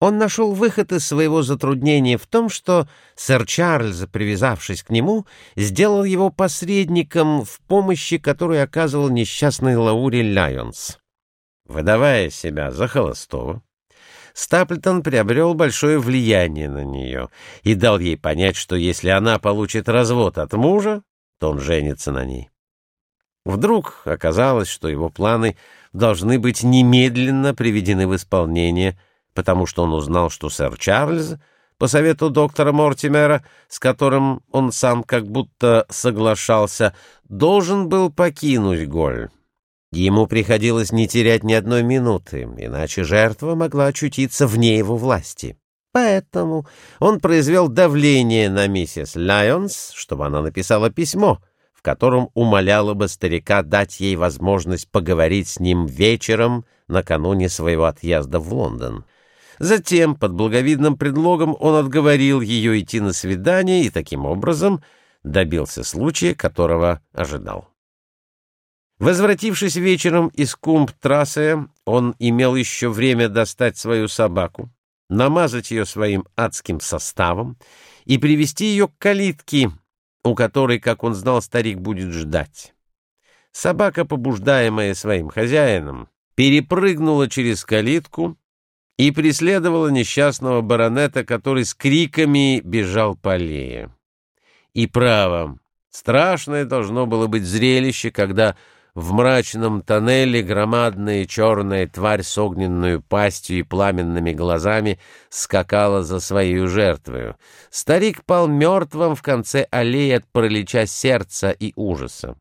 Он нашел выход из своего затруднения в том, что сэр Чарльз, привязавшись к нему, сделал его посредником в помощи, которую оказывал несчастный Лаури Лайонс. Выдавая себя за холостого, Стаплтон приобрел большое влияние на нее и дал ей понять, что если она получит развод от мужа, то он женится на ней. Вдруг оказалось, что его планы должны быть немедленно приведены в исполнение — потому что он узнал, что сэр Чарльз, по совету доктора Мортимера, с которым он сам как будто соглашался, должен был покинуть Голь. Ему приходилось не терять ни одной минуты, иначе жертва могла очутиться вне его власти. Поэтому он произвел давление на миссис Лайонс, чтобы она написала письмо, в котором умоляла бы старика дать ей возможность поговорить с ним вечером накануне своего отъезда в Лондон. Затем, под благовидным предлогом, он отговорил ее идти на свидание и таким образом добился случая, которого ожидал. Возвратившись вечером из Кумб-трассе, он имел еще время достать свою собаку, намазать ее своим адским составом и привести ее к калитке, у которой, как он знал, старик будет ждать. Собака, побуждаемая своим хозяином, перепрыгнула через калитку и преследовала несчастного баронета, который с криками бежал по аллее. И право, страшное должно было быть зрелище, когда в мрачном тоннеле громадная черная тварь с огненной пастью и пламенными глазами скакала за своей жертвою. Старик пал мертвым в конце аллеи от паралича сердца и ужаса.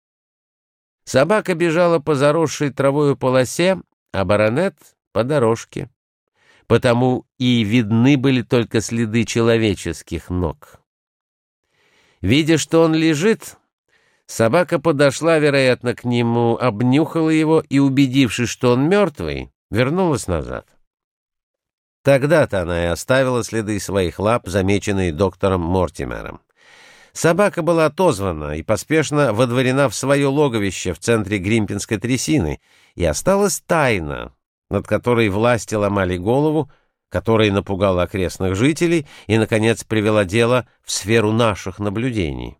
Собака бежала по заросшей травою полосе, а баронет — по дорожке потому и видны были только следы человеческих ног. Видя, что он лежит, собака подошла, вероятно, к нему, обнюхала его и, убедившись, что он мертвый, вернулась назад. Тогда-то она и оставила следы своих лап, замеченные доктором Мортимером. Собака была отозвана и поспешно водворена в свое логовище в центре Гримпинской трясины и осталась тайна, над которой власти ломали голову, которая напугала окрестных жителей и, наконец, привела дело в сферу наших наблюдений.